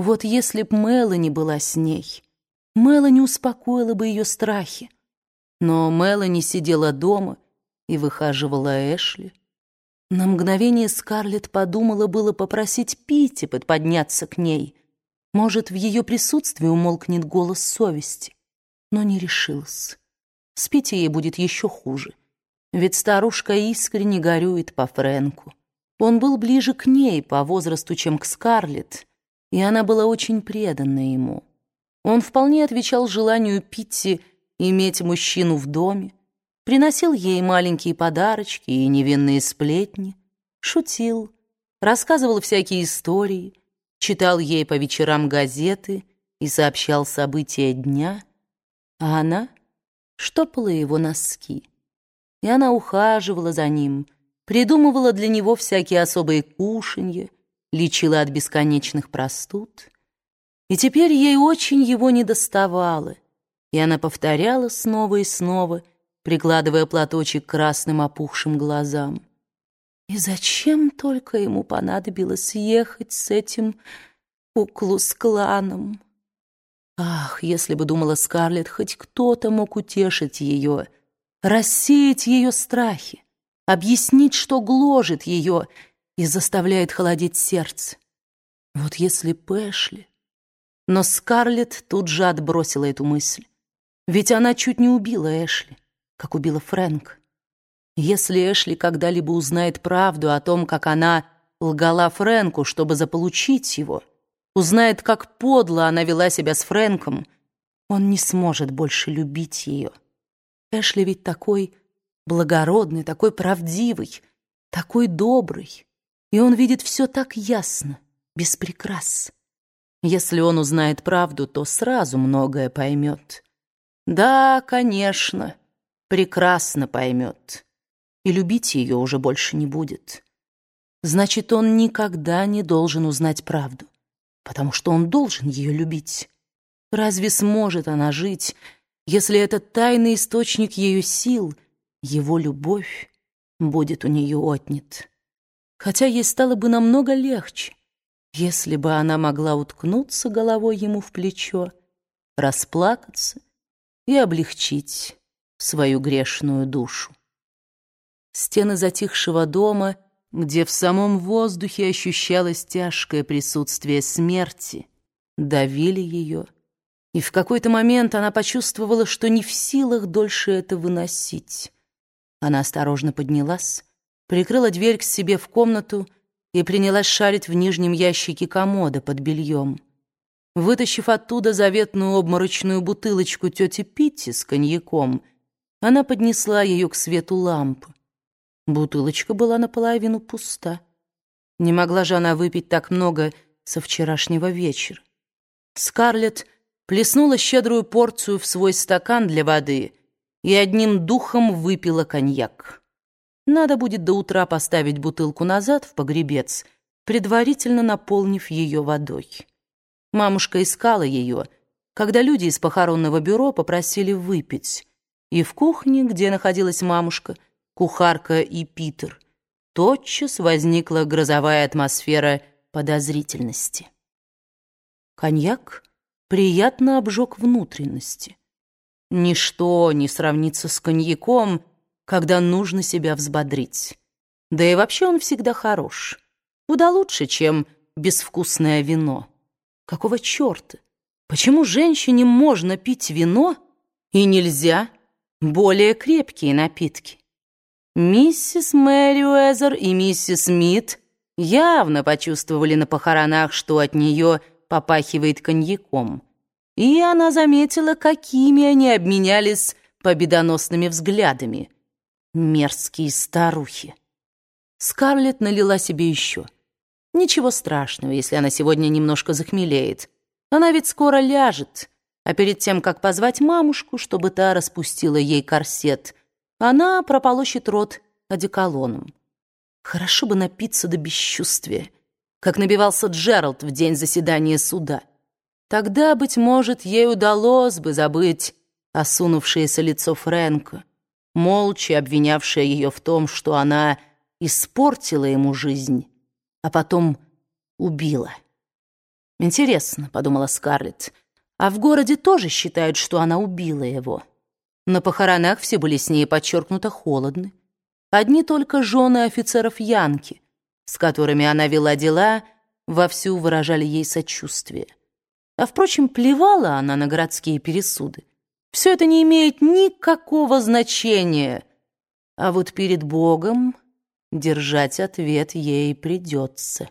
Вот если б Мелани была с ней, Мелани успокоила бы ее страхи. Но Мелани сидела дома и выхаживала Эшли. На мгновение Скарлетт подумала было попросить Питти подняться к ней. Может, в ее присутствии умолкнет голос совести. Но не решилась. С Питти ей будет еще хуже. Ведь старушка искренне горюет по Фрэнку. Он был ближе к ней по возрасту, чем к Скарлетт, и она была очень предана ему. Он вполне отвечал желанию Питти иметь мужчину в доме, приносил ей маленькие подарочки и невинные сплетни, шутил, рассказывал всякие истории, читал ей по вечерам газеты и сообщал события дня, а она штопала его носки. И она ухаживала за ним, придумывала для него всякие особые кушанья, лечила от бесконечных простуд. И теперь ей очень его недоставало, и она повторяла снова и снова, прикладывая платочек к красным опухшим глазам. И зачем только ему понадобилось ехать с этим Куклус-кланом? Ах, если бы, думала Скарлетт, хоть кто-то мог утешить ее, рассеять ее страхи, объяснить, что гложет ее и заставляет холодеть сердце. Вот если Пэшли... Но Скарлетт тут же отбросила эту мысль. Ведь она чуть не убила Эшли, как убила Фрэнк. Если Эшли когда-либо узнает правду о том, как она лгала Фрэнку, чтобы заполучить его, узнает, как подло она вела себя с Фрэнком, он не сможет больше любить ее. Эшли ведь такой благородный, такой правдивый, такой добрый, и он видит все так ясно, без прикрас. Если он узнает правду, то сразу многое поймет. Да, конечно, прекрасно поймет. И любить ее уже больше не будет. Значит, он никогда не должен узнать правду, потому что он должен ее любить. Разве сможет она жить, если этот тайный источник ее сил, его любовь, будет у нее отнят? Хотя ей стало бы намного легче, если бы она могла уткнуться головой ему в плечо, расплакаться и облегчить свою грешную душу. Стены затихшего дома, где в самом воздухе ощущалось тяжкое присутствие смерти, давили ее, и в какой-то момент она почувствовала, что не в силах дольше это выносить. Она осторожно поднялась, прикрыла дверь к себе в комнату и принялась шарить в нижнем ящике комода под бельем. Вытащив оттуда заветную обморочную бутылочку тети Питти с коньяком, она поднесла ее к свету лампы. Бутылочка была наполовину пуста. Не могла же она выпить так много со вчерашнего вечера. Скарлетт плеснула щедрую порцию в свой стакан для воды и одним духом выпила коньяк. Надо будет до утра поставить бутылку назад в погребец, предварительно наполнив ее водой. Мамушка искала ее, когда люди из похоронного бюро попросили выпить. И в кухне, где находилась мамушка, кухарка и Питер, тотчас возникла грозовая атмосфера подозрительности. Коньяк приятно обжег внутренности. Ничто не сравнится с коньяком, когда нужно себя взбодрить. Да и вообще он всегда хорош. Куда лучше, чем безвкусное вино. Какого черта? Почему женщине можно пить вино и нельзя более крепкие напитки? Миссис Мэри Уэзер и миссис Смит явно почувствовали на похоронах, что от нее попахивает коньяком. И она заметила, какими они обменялись победоносными взглядами. Мерзкие старухи. Скарлетт налила себе еще — Ничего страшного, если она сегодня немножко захмелеет. Она ведь скоро ляжет. А перед тем, как позвать мамушку, чтобы та распустила ей корсет, она прополощет рот одеколоном. Хорошо бы напиться до бесчувствия, как набивался Джеральд в день заседания суда. Тогда, быть может, ей удалось бы забыть осунувшееся лицо Фрэнка, молча обвинявшее ее в том, что она испортила ему жизнь а потом убила. «Интересно», — подумала Скарлетт, «а в городе тоже считают, что она убила его». На похоронах все были с ней подчеркнуто холодны. Одни только жены офицеров Янки, с которыми она вела дела, вовсю выражали ей сочувствие. А, впрочем, плевала она на городские пересуды. Все это не имеет никакого значения. А вот перед Богом держать ответ ей придется.